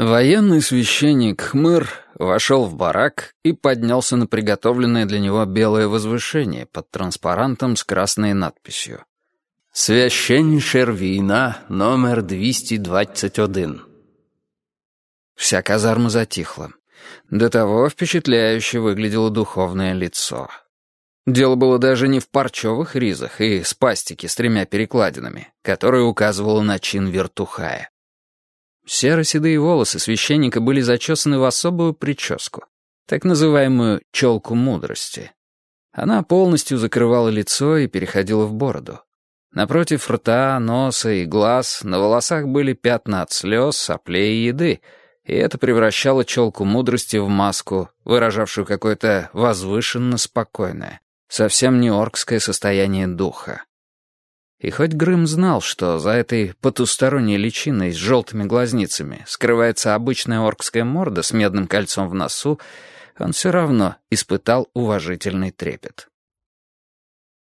Военный священник Хмыр вошел в барак и поднялся на приготовленное для него белое возвышение под транспарантом с красной надписью. «Священнейшер війна номер 221». Вся казарма затихла. До того впечатляюще выглядело духовное лицо. Дело было даже не в парчевых ризах и спастике с тремя перекладинами, которая указывала на чин вертухая. Серо-седые волосы священника были зачесаны в особую прическу, так называемую «челку мудрости». Она полностью закрывала лицо и переходила в бороду. Напротив рта, носа и глаз на волосах были пятна от слез, соплей и еды, и это превращало челку мудрости в маску, выражавшую какое-то возвышенно спокойное, совсем не оркское состояние духа. И хоть Грым знал, что за этой потусторонней личиной с желтыми глазницами скрывается обычная оркская морда с медным кольцом в носу, он все равно испытал уважительный трепет.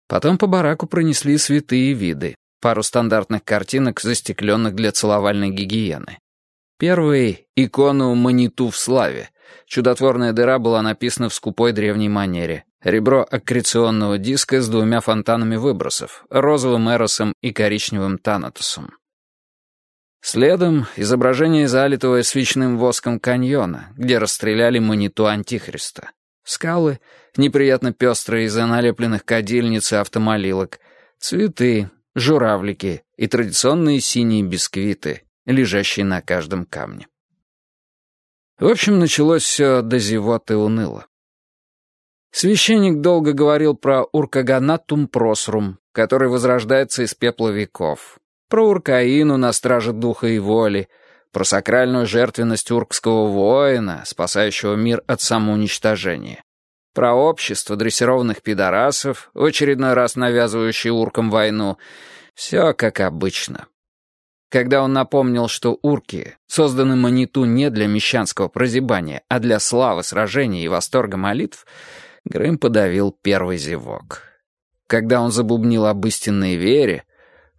Потом по бараку пронесли святые виды, пару стандартных картинок, застекленных для целовальной гигиены. Первый — икону Маниту в славе. Чудотворная дыра была написана в скупой древней манере. Ребро аккреционного диска с двумя фонтанами выбросов, розовым эросом и коричневым танатусом. Следом изображение залитого свечным воском каньона, где расстреляли маниту Антихриста. Скалы, неприятно пестрые из-за налепленных кадильниц и автомолилок, цветы, журавлики и традиционные синие бисквиты, лежащие на каждом камне. В общем, началось все до зевоты уныло. Священник долго говорил про уркаганатум просрум, который возрождается из пепла веков, про уркаину на страже духа и воли, про сакральную жертвенность уркского воина, спасающего мир от самоуничтожения, про общество дрессированных пидорасов, в очередной раз навязывающие уркам войну. Все как обычно. Когда он напомнил, что урки созданы маниту не для мещанского прозябания, а для славы сражений и восторга молитв — Грым подавил первый зевок. Когда он забубнил об истинной вере,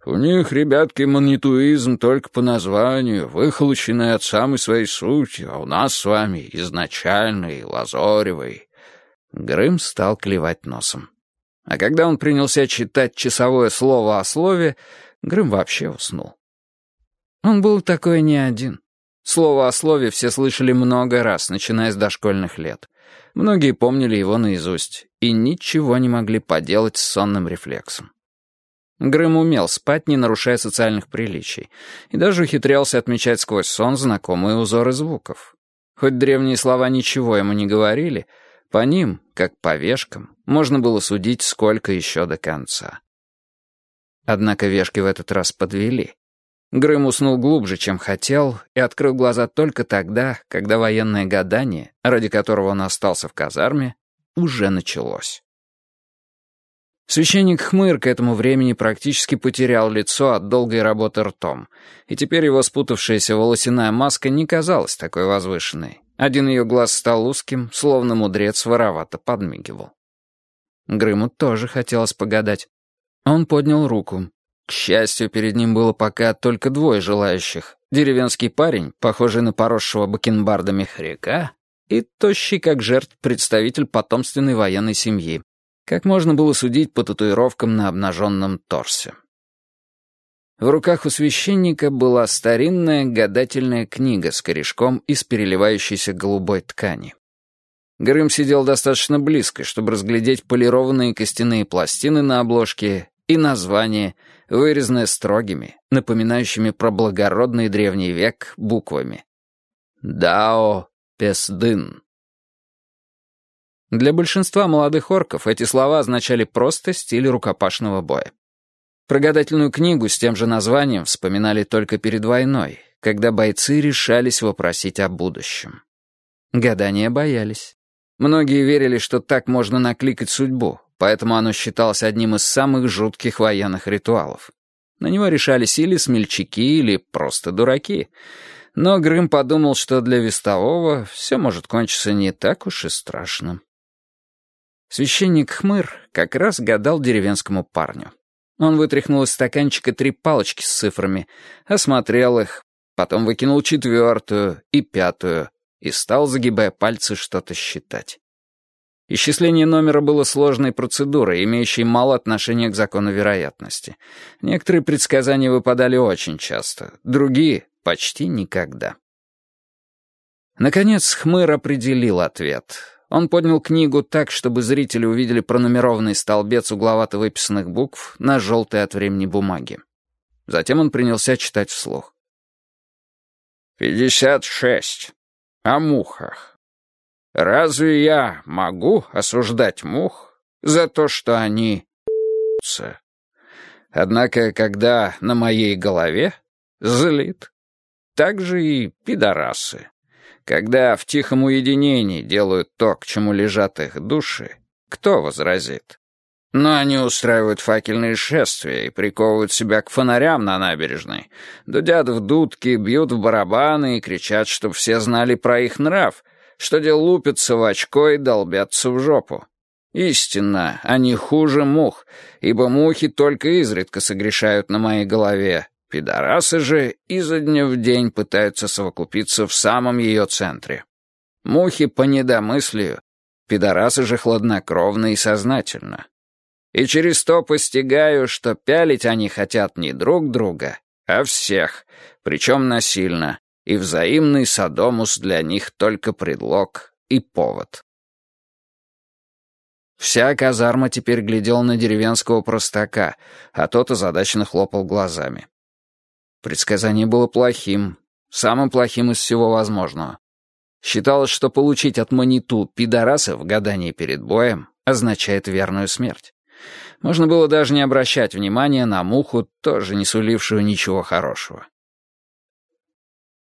«У них, ребятки, монетуизм только по названию, выхолощенный от самой своей сути, а у нас с вами изначальный, лазоревый». Грым стал клевать носом. А когда он принялся читать часовое слово о слове, Грым вообще уснул. Он был такой не один. Слово о слове все слышали много раз, начиная с дошкольных лет. Многие помнили его наизусть и ничего не могли поделать с сонным рефлексом. Грэм умел спать, не нарушая социальных приличий, и даже ухитрялся отмечать сквозь сон знакомые узоры звуков. Хоть древние слова ничего ему не говорили, по ним, как по вешкам, можно было судить, сколько еще до конца. Однако вешки в этот раз подвели. Грэм уснул глубже, чем хотел, и открыл глаза только тогда, когда военное гадание, ради которого он остался в казарме, уже началось. Священник Хмыр к этому времени практически потерял лицо от долгой работы ртом, и теперь его спутавшаяся волосяная маска не казалась такой возвышенной. Один ее глаз стал узким, словно мудрец воровато подмигивал. Грыму тоже хотелось погадать. Он поднял руку, к счастью, перед ним было пока только двое желающих. Деревенский парень, похожий на поросшего бакенбардами хряка, и тощий, как жертв, представитель потомственной военной семьи. Как можно было судить по татуировкам на обнаженном торсе. В руках у священника была старинная гадательная книга с корешком из переливающейся голубой ткани. Грым сидел достаточно близко, чтобы разглядеть полированные костяные пластины на обложке и название, вырезанное строгими, напоминающими про благородный древний век буквами. «Дао Песдын». Для большинства молодых орков эти слова означали просто стиль рукопашного боя. Прогадательную книгу с тем же названием вспоминали только перед войной, когда бойцы решались вопросить о будущем. Гадания боялись. Многие верили, что так можно накликать судьбу, поэтому оно считалось одним из самых жутких военных ритуалов. На него решались или смельчаки, или просто дураки. Но Грым подумал, что для вестового все может кончиться не так уж и страшно. Священник Хмыр как раз гадал деревенскому парню. Он вытряхнул из стаканчика три палочки с цифрами, осмотрел их, потом выкинул четвертую и пятую и стал, загибая пальцы, что-то считать. Исчисление номера было сложной процедурой, имеющей мало отношения к закону вероятности. Некоторые предсказания выпадали очень часто, другие — почти никогда. Наконец Хмыр определил ответ. Он поднял книгу так, чтобы зрители увидели пронумерованный столбец угловато выписанных букв на желтой от времени бумаге. Затем он принялся читать вслух. «Пятьдесят шесть. О мухах. Разве я могу осуждать мух за то, что они Однако, когда на моей голове злит, так же и пидорасы. Когда в тихом уединении делают то, к чему лежат их души, кто возразит? Но они устраивают факельные шествия и приковывают себя к фонарям на набережной, дудят в дудки, бьют в барабаны и кричат, чтобы все знали про их нрав, что дел лупятся в очко и долбятся в жопу. Истинно, они хуже мух, ибо мухи только изредка согрешают на моей голове, Пидорасы же изо дня в день пытаются совокупиться в самом ее центре. Мухи по недомыслию, пидорасы же хладнокровно и сознательно. И через то постигаю, что пялить они хотят не друг друга, а всех, причем насильно, и взаимный садомус для них только предлог и повод. Вся казарма теперь глядела на деревенского простака, а тот озадаченно хлопал глазами. Предсказание было плохим, самым плохим из всего возможного. Считалось, что получить от маниту пидораса в гадании перед боем означает верную смерть. Можно было даже не обращать внимания на муху, тоже не сулившую ничего хорошего.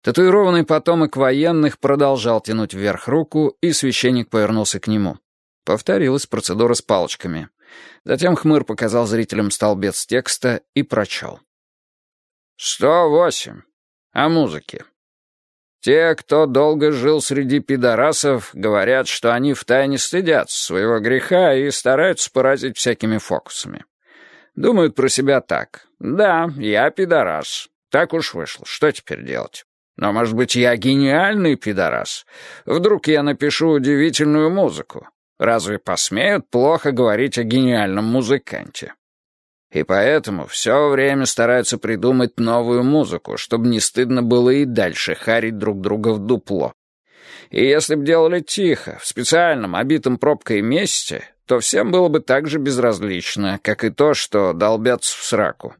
Татуированный потомок военных продолжал тянуть вверх руку, и священник повернулся к нему. Повторилась процедура с палочками. Затем хмыр показал зрителям столбец текста и прочел. «Сто восемь. О музыке. Те, кто долго жил среди пидорасов, говорят, что они втайне стыдятся своего греха и стараются поразить всякими фокусами. Думают про себя так. «Да, я пидорас. Так уж вышло. Что теперь делать? Но, может быть, я гениальный пидорас? Вдруг я напишу удивительную музыку? Разве посмеют плохо говорить о гениальном музыканте?» И поэтому все время стараются придумать новую музыку, чтобы не стыдно было и дальше харить друг друга в дупло. И если б делали тихо, в специальном, обитом пробкой месте, то всем было бы так же безразлично, как и то, что долбятся в сраку.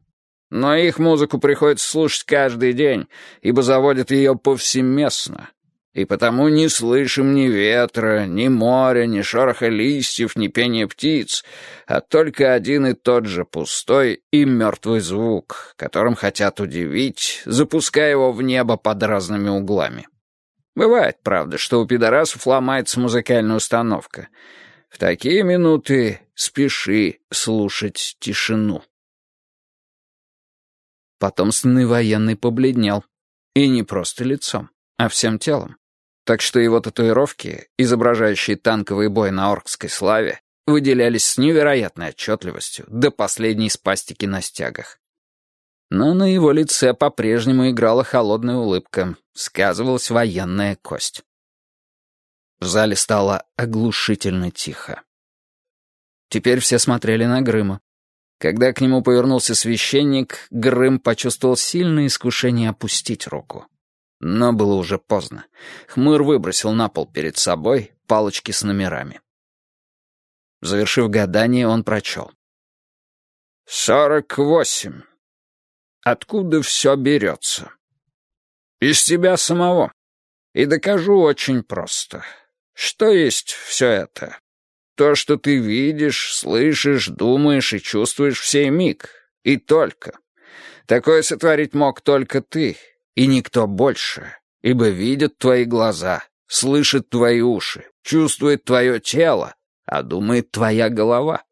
Но их музыку приходится слушать каждый день, ибо заводят ее повсеместно, и потому не слышим ни ветра, ни моря, ни шороха листьев, ни пения птиц, а только один и тот же пустой и мертвый звук, которым хотят удивить, запуская его в небо под разными углами. Бывает, правда, что у пидорасов ломается музыкальная установка. В такие минуты спеши слушать тишину. Потомственный военный побледнел. И не просто лицом, а всем телом так что его татуировки, изображающие танковый бой на Оркской славе, выделялись с невероятной отчетливостью до последней спастики на стягах. Но на его лице по-прежнему играла холодная улыбка, сказывалась военная кость. В зале стало оглушительно тихо. Теперь все смотрели на Грыма. Когда к нему повернулся священник, Грым почувствовал сильное искушение опустить руку. Но было уже поздно. Хмыр выбросил на пол перед собой палочки с номерами. Завершив гадание, он прочел. «Сорок восемь. Откуда все берется? Из тебя самого. И докажу очень просто. Что есть все это? То, что ты видишь, слышишь, думаешь и чувствуешь в сей миг. И только. Такое сотворить мог только ты, и никто больше, ибо видит твои глаза, слышит твои уши, чувствует твое тело, а думает твоя голова.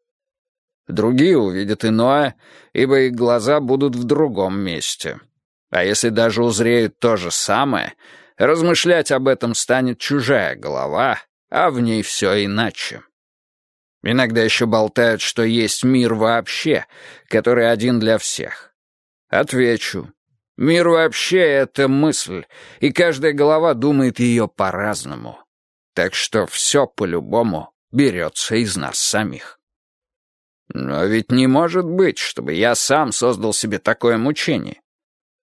Другие увидят иное, ибо их глаза будут в другом месте. А если даже узреют то же самое, размышлять об этом станет чужая голова, а в ней все иначе. Иногда еще болтают, что есть мир вообще, который один для всех. Отвечу, Мир вообще — это мысль, и каждая голова думает ее по-разному. Так что все по-любому берется из нас самих. Но ведь не может быть, чтобы я сам создал себе такое мучение.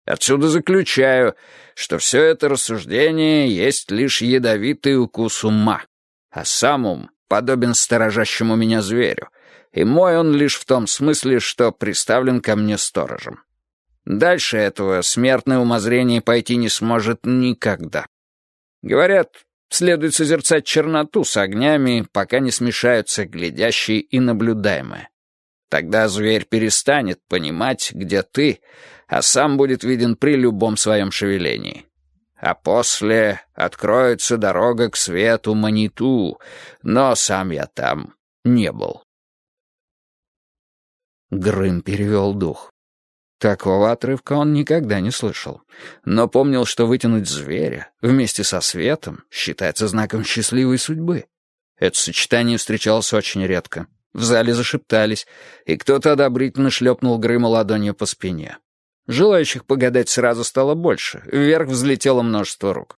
Отсюда заключаю, что все это рассуждение есть лишь ядовитый укус ума, а сам ум подобен сторожащему меня зверю, и мой он лишь в том смысле, что приставлен ко мне сторожем. Дальше этого смертное умозрение пойти не сможет никогда. Говорят, следует созерцать черноту с огнями, пока не смешаются глядящие и наблюдаемое. Тогда зверь перестанет понимать, где ты, а сам будет виден при любом своем шевелении. А после откроется дорога к свету Маниту, но сам я там не был. Грым перевел дух. Такого отрывка он никогда не слышал, но помнил, что вытянуть зверя вместе со светом считается знаком счастливой судьбы. Это сочетание встречалось очень редко. В зале зашептались, и кто-то одобрительно шлепнул Грыма ладонью по спине. Желающих погадать сразу стало больше, вверх взлетело множество рук.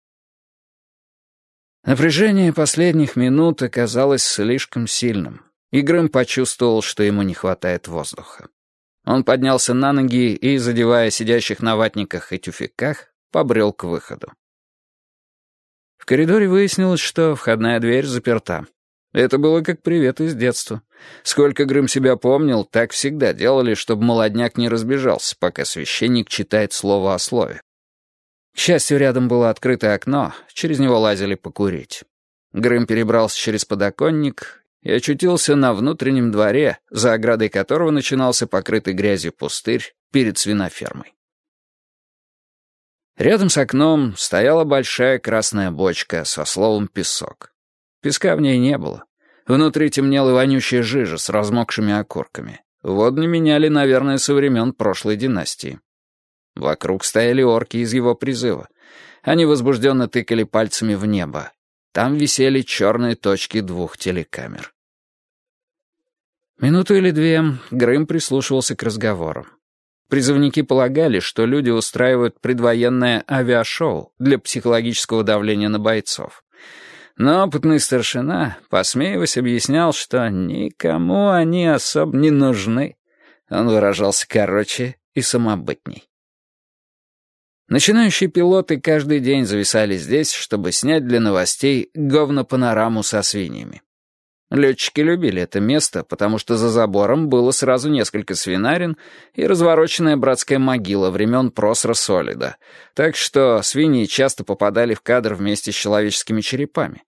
Напряжение последних минут оказалось слишком сильным, и почувствовал, что ему не хватает воздуха. Он поднялся на ноги и, задевая сидящих на ватниках и тюфяках, побрел к выходу. В коридоре выяснилось, что входная дверь заперта. Это было как привет из детства. Сколько Грым себя помнил, так всегда делали, чтобы молодняк не разбежался, пока священник читает слово о слове. К счастью, рядом было открытое окно, через него лазили покурить. Грым перебрался через подоконник и очутился на внутреннем дворе, за оградой которого начинался покрытый грязью пустырь перед свинофермой. Рядом с окном стояла большая красная бочка со словом «песок». Песка в ней не было. Внутри темнела вонючая жижа с размокшими окурками. Водни меняли, наверное, со времен прошлой династии. Вокруг стояли орки из его призыва. Они возбужденно тыкали пальцами в небо. Там висели черные точки двух телекамер. Минуту или две Грым прислушивался к разговорам. Призывники полагали, что люди устраивают предвоенное авиашоу для психологического давления на бойцов. Но опытный старшина, посмеиваясь, объяснял, что никому они особо не нужны. Он выражался короче и самобытней. Начинающие пилоты каждый день зависали здесь, чтобы снять для новостей говно-панораму со свиньями. Летчики любили это место, потому что за забором было сразу несколько свинарин и развороченная братская могила времен Просра Солида, так что свиньи часто попадали в кадр вместе с человеческими черепами.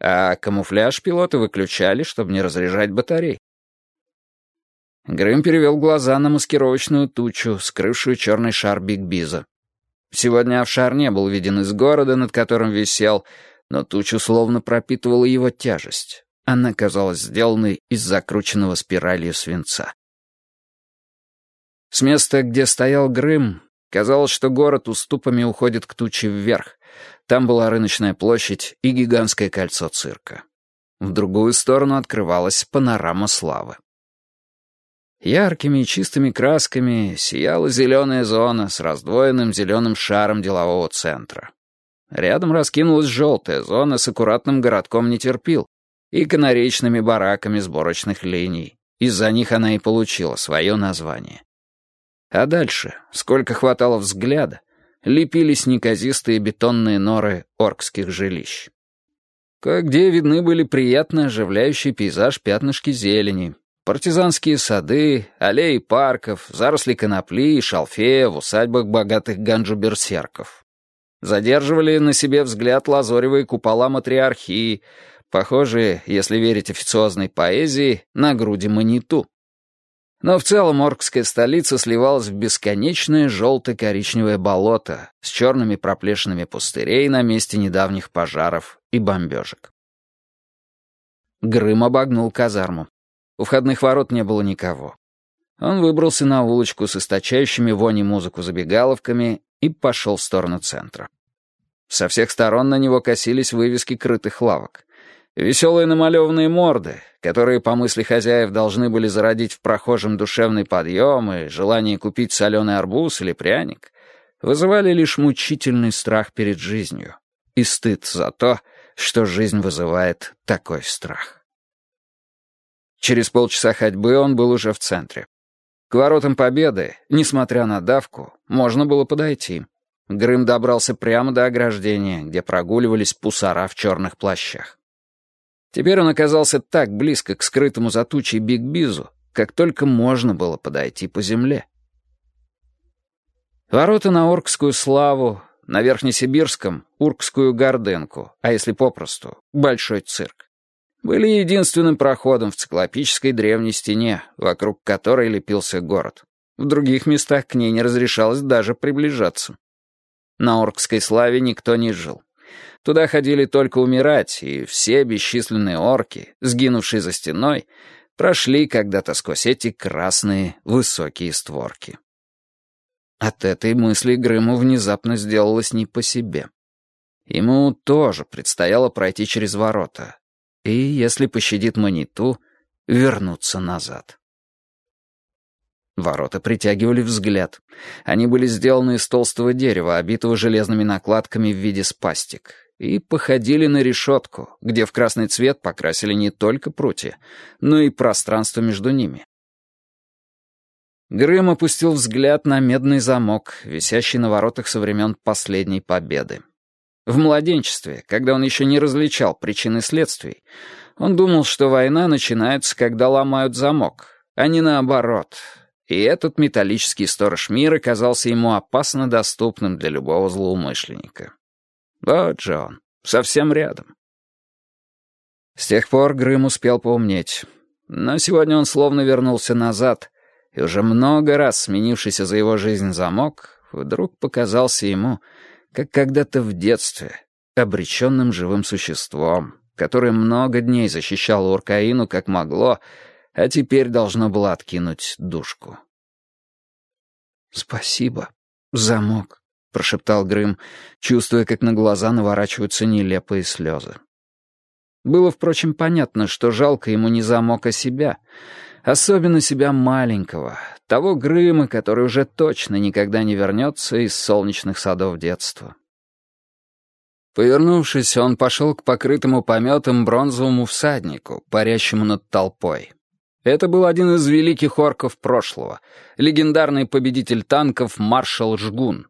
А камуфляж пилоты выключали, чтобы не разряжать батарей. Грым перевел глаза на маскировочную тучу, скрывшую черный шар Биг Биза. Сегодня Авшар не был виден из города, над которым висел, но тучу словно пропитывала его тяжесть. Она казалась сделанной из закрученного спиралью свинца. С места, где стоял Грым, казалось, что город уступами уходит к туче вверх. Там была рыночная площадь и гигантское кольцо цирка. В другую сторону открывалась панорама славы. Яркими и чистыми красками сияла зеленая зона с раздвоенным зеленым шаром делового центра. Рядом раскинулась желтая зона с аккуратным городком нетерпил, и канаречными бараками сборочных линий. Из-за них она и получила свое название. А дальше, сколько хватало взгляда, лепились неказистые бетонные норы оркских жилищ. Кое-где видны были приятно оживляющий пейзаж пятнышки зелени, партизанские сады, аллеи парков, заросли конопли и шалфея в усадьбах богатых ганджу-берсерков. Задерживали на себе взгляд лазоревые купола матриархии, похожие, если верить официозной поэзии, на груди маниту. Но в целом оркская столица сливалась в бесконечное желто-коричневое болото с черными проплешинами пустырей на месте недавних пожаров и бомбежек. Грым обогнул казарму. У входных ворот не было никого. Он выбрался на улочку с источающими вони музыку забегаловками и пошел в сторону центра. Со всех сторон на него косились вывески крытых лавок. Веселые намалеванные морды, которые, по мысли хозяев, должны были зародить в прохожем душевный подъем и желание купить соленый арбуз или пряник, вызывали лишь мучительный страх перед жизнью и стыд за то, что жизнь вызывает такой страх. Через полчаса ходьбы он был уже в центре. К воротам Победы, несмотря на давку, можно было подойти. Грым добрался прямо до ограждения, где прогуливались пусара в черных плащах. Теперь он оказался так близко к скрытому за тучей Биг Бизу, как только можно было подойти по земле. Ворота на Оркскую славу, на Верхнесибирском — Уркскую гордынку, а если попросту — Большой цирк. Были единственным проходом в циклопической древней стене, вокруг которой лепился город. В других местах к ней не разрешалось даже приближаться. На Оркской славе никто не жил. Туда ходили только умирать, и все бесчисленные орки, сгинувшие за стеной, прошли когда-то сквозь эти красные высокие створки. От этой мысли Грыму внезапно сделалось не по себе. Ему тоже предстояло пройти через ворота. И, если пощадит Маниту, вернуться назад. Ворота притягивали взгляд. Они были сделаны из толстого дерева, обитого железными накладками в виде спастик, и походили на решетку, где в красный цвет покрасили не только прутья, но и пространство между ними. Грым опустил взгляд на медный замок, висящий на воротах со времен последней победы. В младенчестве, когда он еще не различал причины следствий, он думал, что война начинается, когда ломают замок, а не наоборот. И этот металлический сторож мира казался ему опасно доступным для любого злоумышленника. Вот же он, совсем рядом. С тех пор Грым успел поумнеть. Но сегодня он словно вернулся назад — и уже много раз сменившийся за его жизнь замок вдруг показался ему, как когда-то в детстве, обреченным живым существом, которое много дней защищало Уркаину как могло, а теперь должно было откинуть душку. «Спасибо, замок», — прошептал Грым, чувствуя, как на глаза наворачиваются нелепые слезы. Было, впрочем, понятно, что жалко ему не замок, а себя — Особенно себя маленького, того Грыма, который уже точно никогда не вернется из солнечных садов детства. Повернувшись, он пошел к покрытому пометом бронзовому всаднику, парящему над толпой. Это был один из великих орков прошлого, легендарный победитель танков маршал Жгун.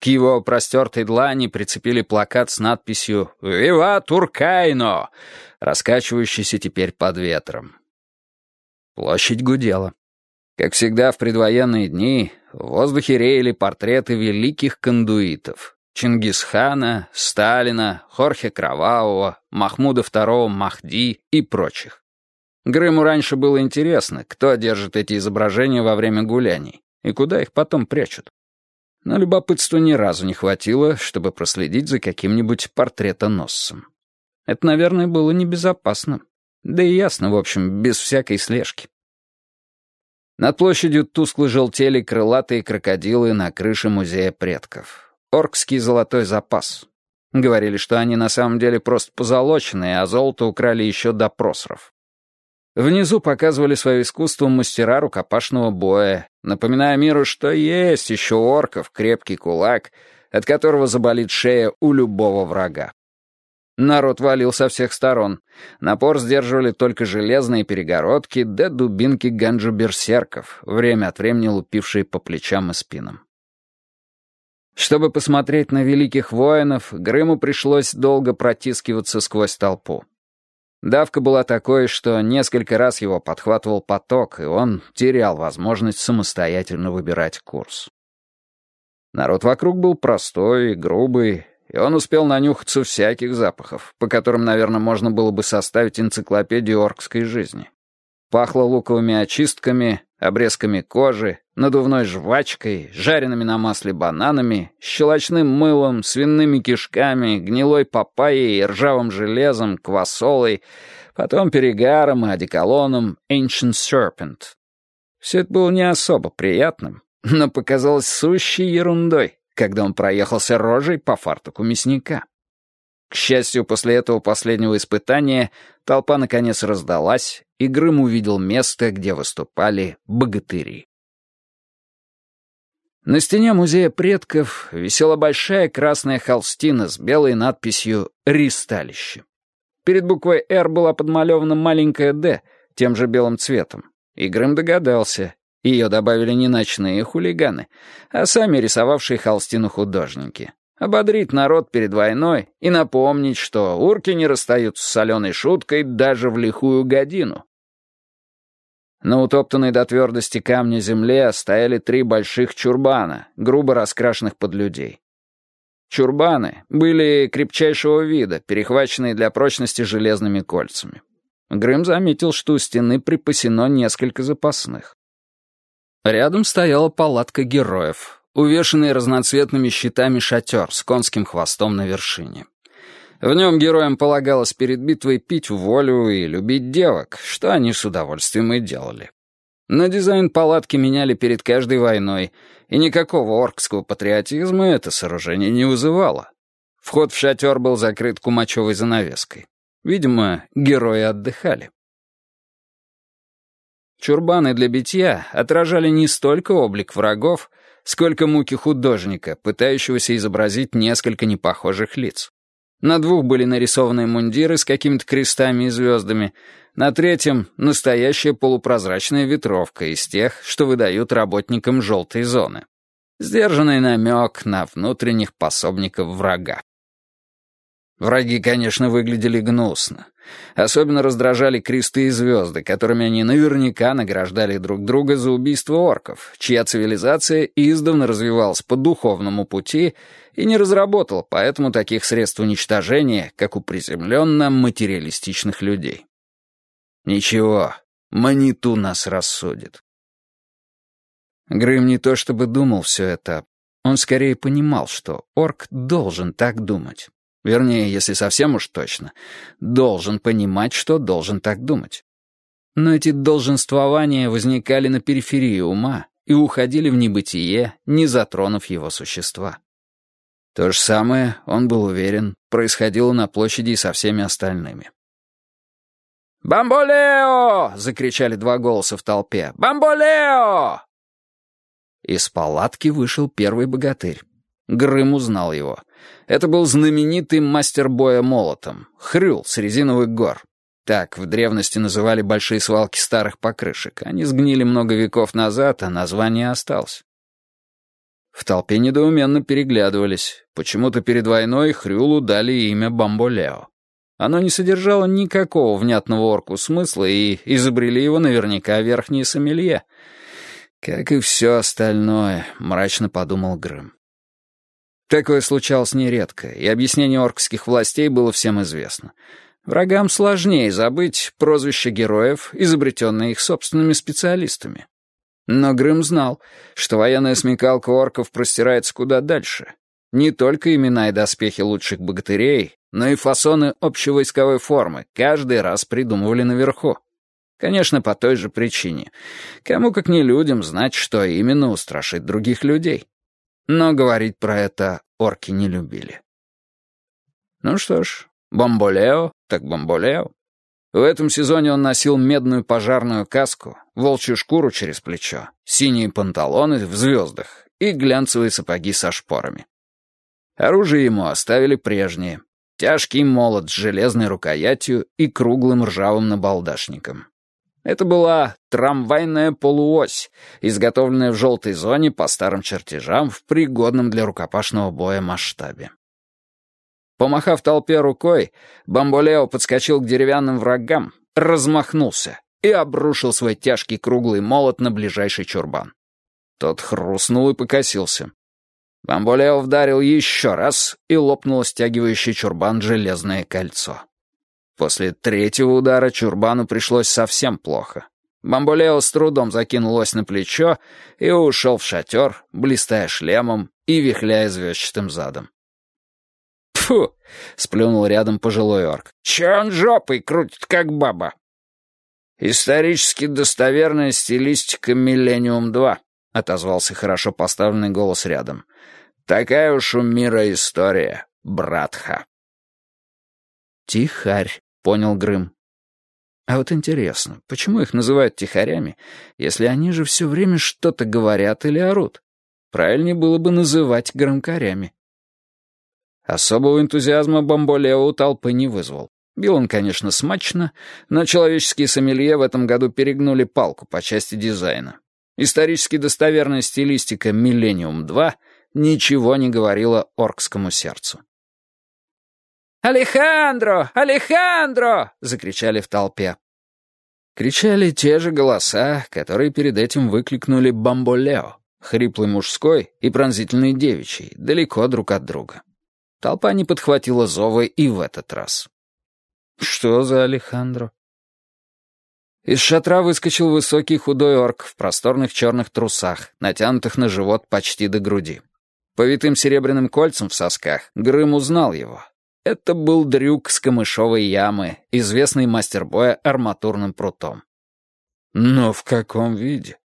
К его простертой длани прицепили плакат с надписью «Вива Туркайно», раскачивающийся теперь под ветром. Площадь гудела. Как всегда в предвоенные дни в воздухе реяли портреты великих кондуитов. Чингисхана, Сталина, Хорхе Кровавого, Махмуда II Махди и прочих. Грыму раньше было интересно, кто держит эти изображения во время гуляний и куда их потом прячут. Но любопытства ни разу не хватило, чтобы проследить за каким-нибудь портретоноссом. Это, наверное, было небезопасно. Да и ясно, в общем, без всякой слежки. Над площадью тускло желтели крылатые крокодилы на крыше музея предков. Оркский золотой запас. Говорили, что они на самом деле просто позолоченные, а золото украли еще до просров. Внизу показывали свое искусство мастера рукопашного боя, напоминая миру, что есть еще орков крепкий кулак, от которого заболит шея у любого врага. Народ валил со всех сторон. Напор сдерживали только железные перегородки да дубинки ганджу-берсерков, время от времени лупившие по плечам и спинам. Чтобы посмотреть на великих воинов, Грыму пришлось долго протискиваться сквозь толпу. Давка была такой, что несколько раз его подхватывал поток, и он терял возможность самостоятельно выбирать курс. Народ вокруг был простой и грубый, и он успел нанюхаться всяких запахов, по которым, наверное, можно было бы составить энциклопедию оркской жизни. Пахло луковыми очистками, обрезками кожи, надувной жвачкой, жареными на масле бананами, щелочным мылом, свиными кишками, гнилой папайей, ржавым железом, квасолой, потом перегаром и одеколоном Ancient Serpent. Все это было не особо приятным, но показалось сущей ерундой когда он проехался рожей по фартуку мясника. К счастью, после этого последнего испытания толпа наконец раздалась, и Грым увидел место, где выступали богатыри. На стене музея предков висела большая красная холстина с белой надписью «Ристалище». Перед буквой «Р» была подмалевана маленькая «Д» тем же белым цветом. И Грэм догадался, ее добавили не ночные хулиганы, а сами рисовавшие холстину художники. Ободрить народ перед войной и напомнить, что урки не расстаются с соленой шуткой даже в лихую годину. На утоптанной до твердости камня земле стояли три больших чурбана, грубо раскрашенных под людей. Чурбаны были крепчайшего вида, перехваченные для прочности железными кольцами. Грым заметил, что у стены припасено несколько запасных. Рядом стояла палатка героев, увешанный разноцветными щитами шатер с конским хвостом на вершине. В нем героям полагалось перед битвой пить волю и любить девок, что они с удовольствием и делали. Но дизайн палатки меняли перед каждой войной, и никакого оркского патриотизма это сооружение не вызывало. Вход в шатер был закрыт кумачевой занавеской. Видимо, герои отдыхали. Чурбаны для битья отражали не столько облик врагов, сколько муки художника, пытающегося изобразить несколько непохожих лиц. На двух были нарисованы мундиры с какими-то крестами и звездами. На третьем — настоящая полупрозрачная ветровка из тех, что выдают работникам желтой зоны. Сдержанный намек на внутренних пособников врага. Враги, конечно, выглядели гнусно. Особенно раздражали кресты и звезды, которыми они наверняка награждали друг друга за убийство орков, чья цивилизация издавна развивалась по духовному пути и не разработала поэтому таких средств уничтожения, как у приземленно-материалистичных людей. Ничего, Маниту нас рассудит. Грым не то чтобы думал все это, он скорее понимал, что орк должен так думать. Вернее, если совсем уж точно, должен понимать, что должен так думать. Но эти долженствования возникали на периферии ума и уходили в небытие, не затронув его существа. То же самое, он был уверен, происходило на площади и со всеми остальными. «Бамболео!» — закричали два голоса в толпе. «Бамболео!» Из палатки вышел первый богатырь. Грым узнал его. Это был знаменитый мастер боя молотом, Хрюл с резиновых гор. Так в древности называли большие свалки старых покрышек. Они сгнили много веков назад, а название осталось. В толпе недоуменно переглядывались. Почему-то перед войной Хрюлу дали имя Бамболео. Оно не содержало никакого внятного орку смысла, и изобрели его наверняка верхние сомелье. Как и все остальное, мрачно подумал Грым. Такое случалось нередко, и объяснение оркских властей было всем известно. Врагам сложнее забыть прозвища героев, изобретенные их собственными специалистами. Но Грым знал, что военная смекалка орков простирается куда дальше. Не только имена и доспехи лучших богатырей, но и фасоны общевойсковой формы каждый раз придумывали наверху. Конечно, по той же причине. Кому как не людям знать, что именно устрашит других людей. Но говорить про это орки не любили. Ну что ж, бомболео так бомболео. В этом сезоне он носил медную пожарную каску, волчью шкуру через плечо, синие панталоны в звездах и глянцевые сапоги со шпорами. Оружие ему оставили прежнее. Тяжкий молот с железной рукоятью и круглым ржавым набалдашником. Это была трамвайная полуось, изготовленная в желтой зоне по старым чертежам в пригодном для рукопашного боя масштабе. Помахав толпе рукой, Бамболео подскочил к деревянным врагам, размахнулся и обрушил свой тяжкий круглый молот на ближайший чурбан. Тот хрустнул и покосился. Бамболео вдарил еще раз, и лопнуло стягивающий чурбан железное кольцо. После третьего удара Чурбану пришлось совсем плохо. Бамболео с трудом закинул ось на плечо и ушел в шатер, блистая шлемом и вихляя звездчатым задом. «Фу!» — сплюнул рядом пожилой орк. «Че он жопой крутит, как баба?» «Исторически достоверная стилистика «Миллениум-2», — отозвался хорошо поставленный голос рядом. «Такая уж у мира история, братха». «Тихарь», понял Грым. А вот интересно, почему их называют тихарями, если они же все время что-то говорят или орут? правильнее было бы называть громкарями. Особого энтузиазма Бомболео у толпы не вызвал. Бил он, конечно, смачно, но человеческие сомелье в этом году перегнули палку по части дизайна. Исторически достоверная стилистика «Миллениум-2» ничего не говорила оркскому сердцу. «Алехандро! Алехандро!» — закричали в толпе. Кричали те же голоса, которые перед этим выкликнули «Бамболео», хриплый мужской и пронзительный девичий, далеко друг от друга. Толпа не подхватила зовы и в этот раз. «Что за Алехандро?» Из шатра выскочил высокий худой орк в просторных черных трусах, натянутых на живот почти до груди. По витым серебряным кольцам в сосках Грым узнал его. Это был дрюк с камышовой ямы, известный мастер боя арматурным прутом. Но в каком виде?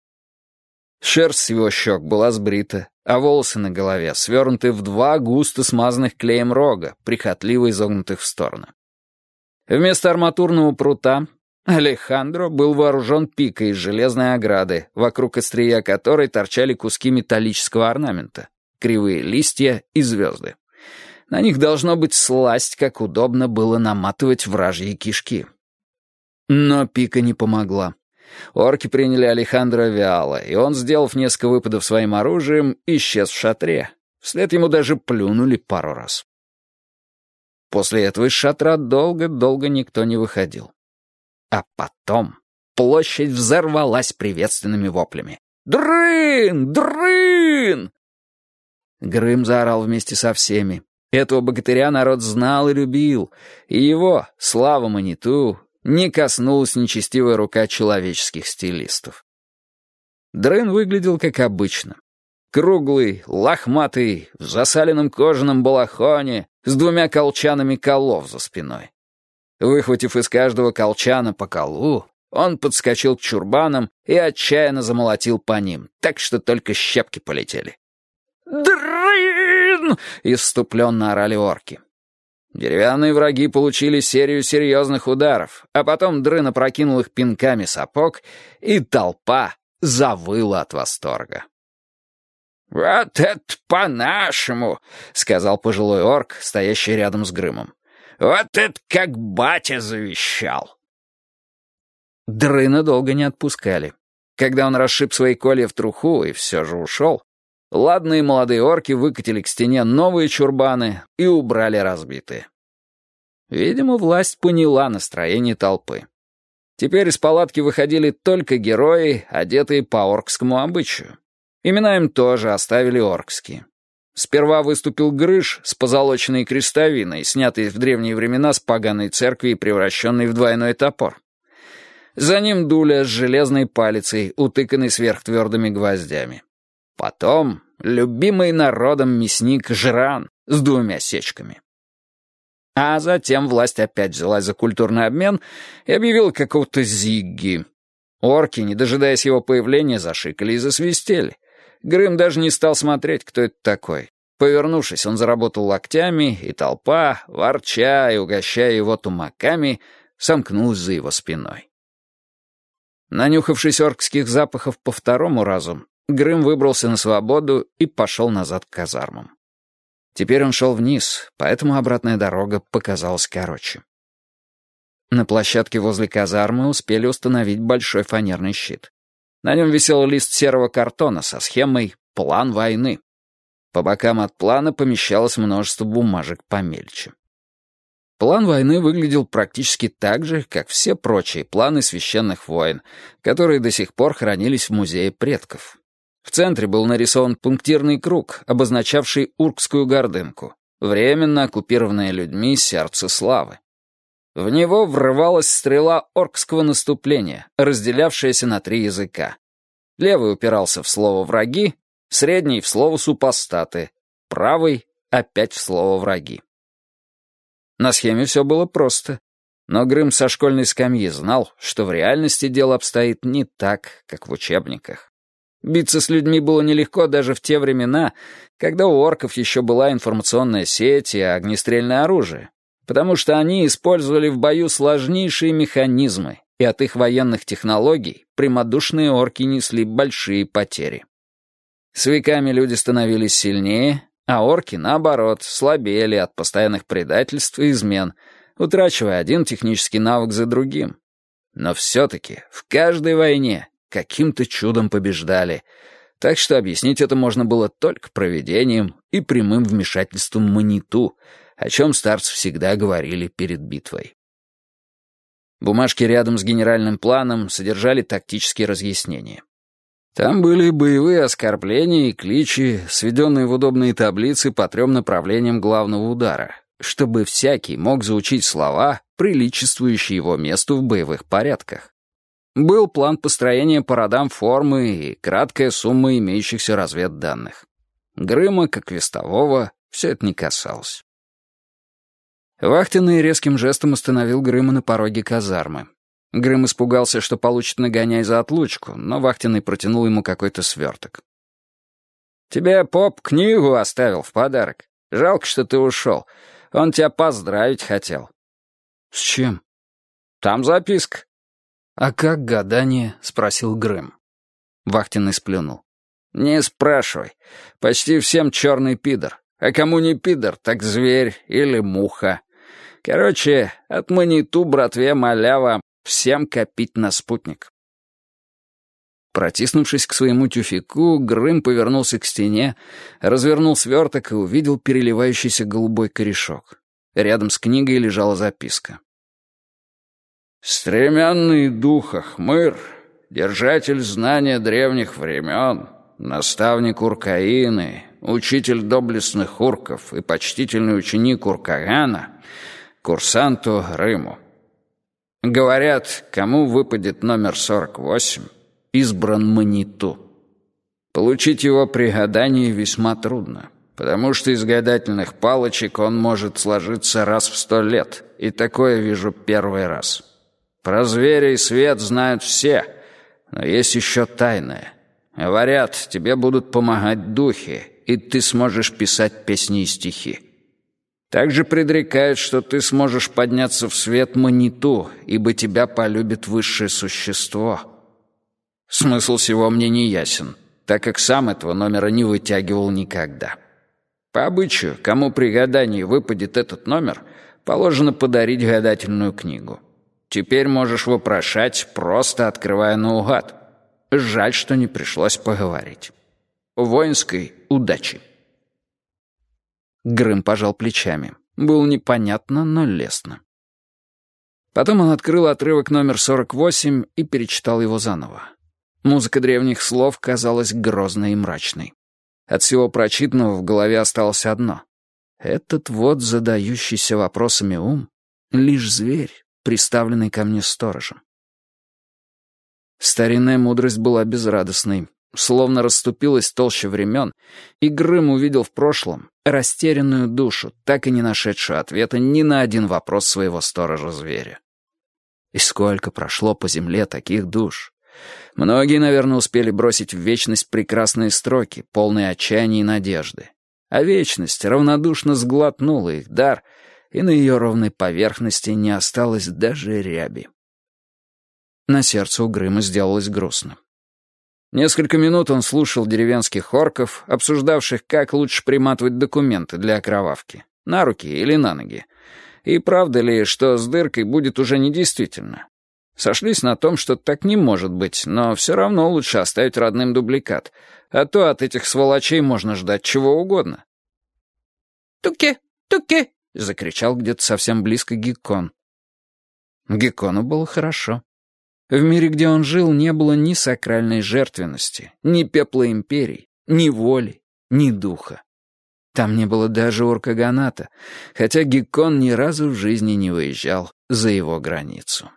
Шерсть с его щек была сбрита, а волосы на голове свернуты в два густо смазанных клеем рога, прихотливо изогнутых в стороны. Вместо арматурного прута Алехандро был вооружен пикой из железной ограды, вокруг острия которой торчали куски металлического орнамента, кривые листья и звезды. На них должно быть сласть, как удобно было наматывать вражьи кишки. Но пика не помогла. Орки приняли Алехандро Виала, и он, сделав несколько выпадов своим оружием, исчез в шатре. Вслед ему даже плюнули пару раз. После этого из шатра долго-долго никто не выходил. А потом площадь взорвалась приветственными воплями. «Дрын! Дрын!» Грым заорал вместе со всеми. Этого богатыря народ знал и любил, и его, слава Маниту, не коснулась нечестивая рука человеческих стилистов. Дрын выглядел как обычно. Круглый, лохматый, в засаленном кожаном балахоне, с двумя колчанами колов за спиной. Выхватив из каждого колчана по колу, он подскочил к чурбанам и отчаянно замолотил по ним, так что только щепки полетели. «Дрын!» — иступленно орали орки. Деревянные враги получили серию серьезных ударов, а потом Дрын опрокинул их пинками сапог, и толпа завыла от восторга. «Вот это по-нашему!» — сказал пожилой орк, стоящий рядом с Грымом. «Вот это как батя завещал!» Дрына долго не отпускали. Когда он расшиб свои колья в труху и все же ушел, Ладные молодые орки выкатили к стене новые чурбаны и убрали разбитые. Видимо, власть поняла настроение толпы. Теперь из палатки выходили только герои, одетые по оркскому обычаю. Имена им тоже оставили оркские. Сперва выступил Грыш с позолоченной крестовиной, снятый в древние времена с поганой церкви и превращенный в двойной топор. За ним Дуля с железной палицей, утыканной сверхтвердыми гвоздями. Потом любимый народом мясник Жран с двумя сечками. А затем власть опять взялась за культурный обмен и объявила какого-то Зигги. Орки, не дожидаясь его появления, зашикали и засвистели. Грым даже не стал смотреть, кто это такой. Повернувшись, он заработал локтями, и толпа, ворча и угощая его тумаками, сомкнулась за его спиной. Нанюхавшись оркских запахов по второму разу, Грым выбрался на свободу и пошел назад к казармам. Теперь он шел вниз, поэтому обратная дорога показалась короче. На площадке возле казармы успели установить большой фанерный щит. На нем висел лист серого картона со схемой «План войны». По бокам от плана помещалось множество бумажек помельче. План войны выглядел практически так же, как все прочие планы священных войн, которые до сих пор хранились в музее предков. В центре был нарисован пунктирный круг, обозначавший Уркскую гордынку, временно оккупированное людьми сердце славы. В него врывалась стрела оркского наступления, разделявшаяся на три языка. Левый упирался в слово «враги», средний — в слово «супостаты», правый — опять в слово «враги». На схеме все было просто, но Грым со школьной скамьи знал, что в реальности дело обстоит не так, как в учебниках. Биться с людьми было нелегко даже в те времена, когда у орков еще была информационная сеть и огнестрельное оружие, потому что они использовали в бою сложнейшие механизмы, и от их военных технологий прямодушные орки несли большие потери. С веками люди становились сильнее, а орки, наоборот, слабели от постоянных предательств и измен, утрачивая один технический навык за другим. Но все-таки в каждой войне каким-то чудом побеждали, так что объяснить это можно было только проведением и прямым вмешательством маниту, о чем старцы всегда говорили перед битвой. Бумажки рядом с генеральным планом содержали тактические разъяснения. Там были боевые оскорбления и кличи, сведенные в удобные таблицы по трем направлениям главного удара, чтобы всякий мог заучить слова, приличествующие его месту в боевых порядках. Был план построения по родам формы и краткая сумма имеющихся разведданных. Грыма, как вестового, все это не касалось. Вахтенный резким жестом остановил Грыма на пороге казармы. Грым испугался, что получит нагоняй за отлучку, но вахтенный протянул ему какой-то сверток. «Тебе поп книгу оставил в подарок. Жалко, что ты ушел. Он тебя поздравить хотел». «С чем?» «Там записка». «А как гадание?» — спросил Грым. Вахтенный сплюнул. «Не спрашивай. Почти всем черный пидор. А кому не пидор, так зверь или муха. Короче, от маниту братве малява Всем копить на спутник. Протиснувшись к своему тюфику, Грым повернулся к стене, развернул сверток и увидел переливающийся голубой корешок. Рядом с книгой лежала записка. «Стремянный дух Ахмыр, держатель знания древних времен, наставник Уркаины, учитель доблестных урков и почтительный ученик Уркагана, курсанту Рыму. Говорят, кому выпадет номер 48, избран Маниту. Получить его при гадании весьма трудно, потому что из гадательных палочек он может сложиться раз в сто лет, и такое вижу первый раз. Про зверя и свет знают все, но есть еще тайное. Говорят, тебе будут помогать духи, и ты сможешь писать песни и стихи. Также предрекают, что ты сможешь подняться в свет маниту, ибо тебя полюбит высшее существо. Смысл всего мне не ясен, так как сам этого номера не вытягивал никогда. По обычаю, кому при гадании выпадет этот номер, положено подарить гадательную книгу. Теперь можешь вопрошать, просто открывая наугад. Жаль, что не пришлось поговорить. Воинской удачи. Грым пожал плечами. Было непонятно, но лестно. Потом он открыл отрывок номер 48 и перечитал его заново. Музыка древних слов казалась грозной и мрачной. От всего прочитанного в голове осталось одно. Этот вот задающийся вопросами ум — лишь зверь, приставленный ко мне сторожем. Старинная мудрость была безрадостной, Словно расступилась толща времен, и Грым увидел в прошлом растерянную душу, так и не нашедшую ответа ни на один вопрос своего сторожа-зверя. И сколько прошло по земле таких душ. Многие, наверное, успели бросить в вечность прекрасные строки, полные отчаяния и надежды. А вечность равнодушно сглотнула их дар, и на ее ровной поверхности не осталось даже ряби. На сердце у Грыма сделалось грустно. Несколько минут он слушал деревенских орков, обсуждавших, как лучше приматывать документы для окровавки. На руки или на ноги. И правда ли, что с дыркой будет уже недействительно? Сошлись на том, что так не может быть, но все равно лучше оставить родным дубликат, а то от этих сволочей можно ждать чего угодно. «Туки! Туки!» — закричал где-то совсем близко Геккон. Геккону было хорошо. В мире, где он жил, не было ни сакральной жертвенности, ни пепла империй, ни воли, ни духа. Там не было даже оркаганата, хотя Геккон ни разу в жизни не выезжал за его границу.